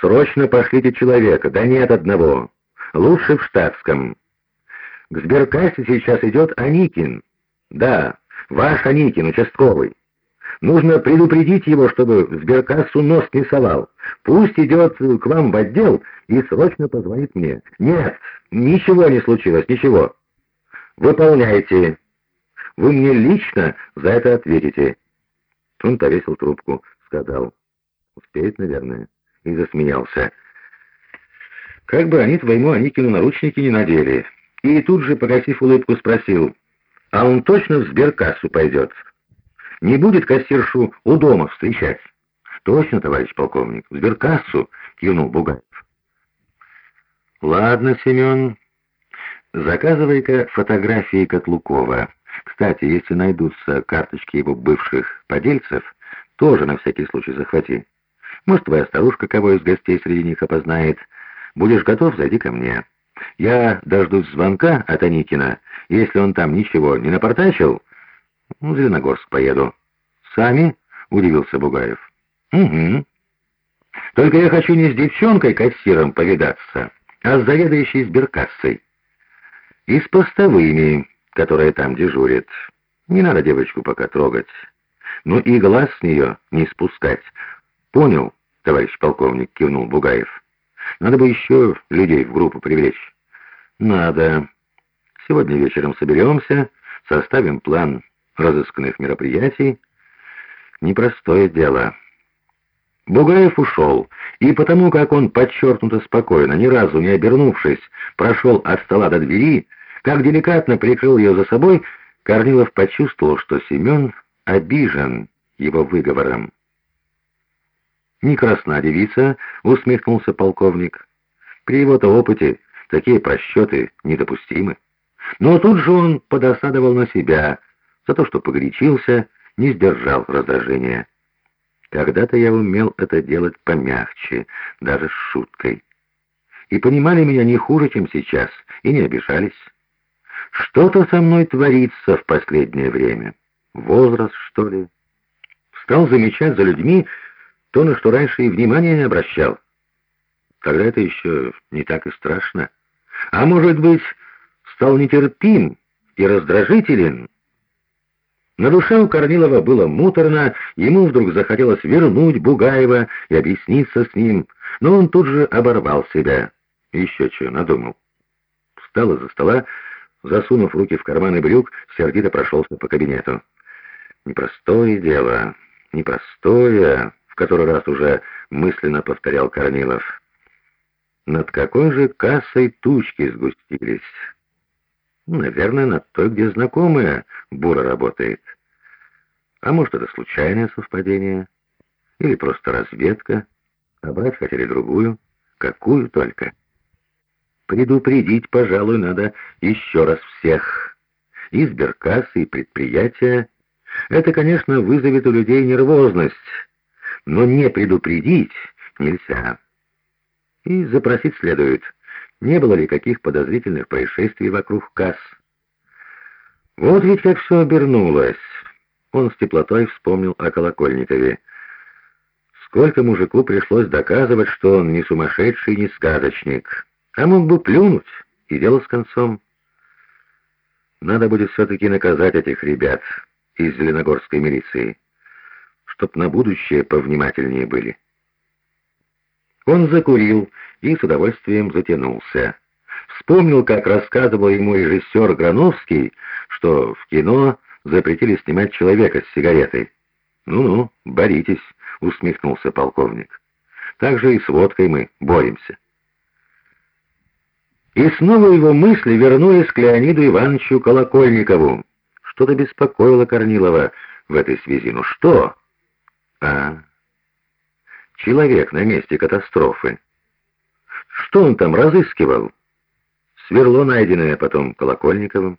Срочно пошлите человека, да нет одного. Лучше в штатском. К сберкассе сейчас идет Аникин. Да, ваш Аникин, участковый. Нужно предупредить его, чтобы в сберкассу нос не совал. Пусть идет к вам в отдел и срочно позвонит мне. Нет, ничего не случилось, ничего. Выполняйте. Вы мне лично за это ответите. Он повесил трубку, сказал. Успеет, наверное. И засмеялся. Как бы они твоему Аникину наручники не надели. И тут же, погасив улыбку, спросил. А он точно в сберкассу пойдет? Не будет кассиршу у дома встречать? Точно, товарищ полковник, в сберкассу, кивнул Бугаев. Ладно, Семен, заказывай-ка фотографии Котлукова. Кстати, если найдутся карточки его бывших подельцев, тоже на всякий случай захвати. Может, твоя старушка кого из гостей среди них опознает. Будешь готов, зайди ко мне. Я дождусь звонка от Аникина. Если он там ничего не напортачил, в Зеленогорск поеду. Сами? — удивился Бугаев. Угу. Только я хочу не с девчонкой-кассиром повидаться, а с заведующей сберкассой. И с постовыми, которые там дежурят. Не надо девочку пока трогать. Ну и глаз с нее не спускать. Понял, товарищ полковник, кивнул Бугаев. Надо бы еще людей в группу привлечь. Надо. Сегодня вечером соберемся, составим план разысканных мероприятий. Непростое дело. Бугаев ушел, и потому как он подчеркнуто спокойно, ни разу не обернувшись, прошел от стола до двери, как деликатно прикрыл ее за собой, Корнилов почувствовал, что Семен обижен его выговором. «Не красна девица», — усмехнулся полковник. «При его-то опыте такие просчеты недопустимы». Но тут же он подосадовал на себя за то, что погорячился, не сдержал раздражения. Когда-то я умел это делать помягче, даже с шуткой. И понимали меня не хуже, чем сейчас, и не обижались. Что-то со мной творится в последнее время. Возраст, что ли? Стал замечать за людьми то, на что раньше и внимания не обращал. Тогда это еще не так и страшно. А может быть, стал нетерпим и раздражителен, на душе у Корнилова было муторно, ему вдруг захотелось вернуть Бугаева и объясниться с ним, но он тут же оборвал себя. Еще что надумал. Встал из-за стола, засунув руки в карманы брюк, сердито прошелся по кабинету. «Непростое дело, непростое», — который раз уже мысленно повторял Корнилов. «Над какой же кассой тучки сгустились?» Наверное, над той, где знакомая Бура работает. А может, это случайное совпадение? Или просто разведка? А брать хотели другую? Какую только? Предупредить, пожалуй, надо еще раз всех. И и предприятия. Это, конечно, вызовет у людей нервозность, но не предупредить нельзя. И запросить следует — не было ли каких подозрительных происшествий вокруг касс. Вот ведь как все обернулось. Он с теплотой вспомнил о Колокольникове. Сколько мужику пришлось доказывать, что он не сумасшедший, не сказочник. А мог бы плюнуть, и дело с концом. Надо будет все-таки наказать этих ребят из Зеленогорской милиции, чтоб на будущее повнимательнее были. Он закурил и с удовольствием затянулся. Вспомнил, как рассказывал ему режиссер Грановский, что в кино запретили снимать человека с сигаретой. «Ну-ну, боритесь», — усмехнулся полковник. «Так же и с водкой мы боремся». И снова его мысли вернулись к Леониду Ивановичу Колокольникову. Что-то беспокоило Корнилова в этой связи. Ну что? А, человек на месте катастрофы. Что он там разыскивал? Сверло, найденное потом Колокольниковым.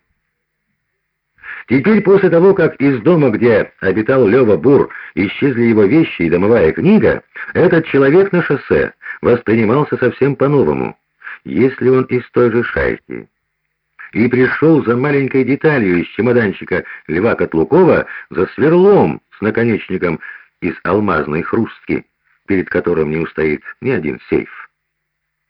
Теперь, после того, как из дома, где обитал Лева Бур, исчезли его вещи и домовая книга, этот человек на шоссе воспринимался совсем по-новому, если он из той же шайки. И пришел за маленькой деталью из чемоданчика Льва Котлукова за сверлом с наконечником из алмазной хрустки, перед которым не устоит ни один сейф.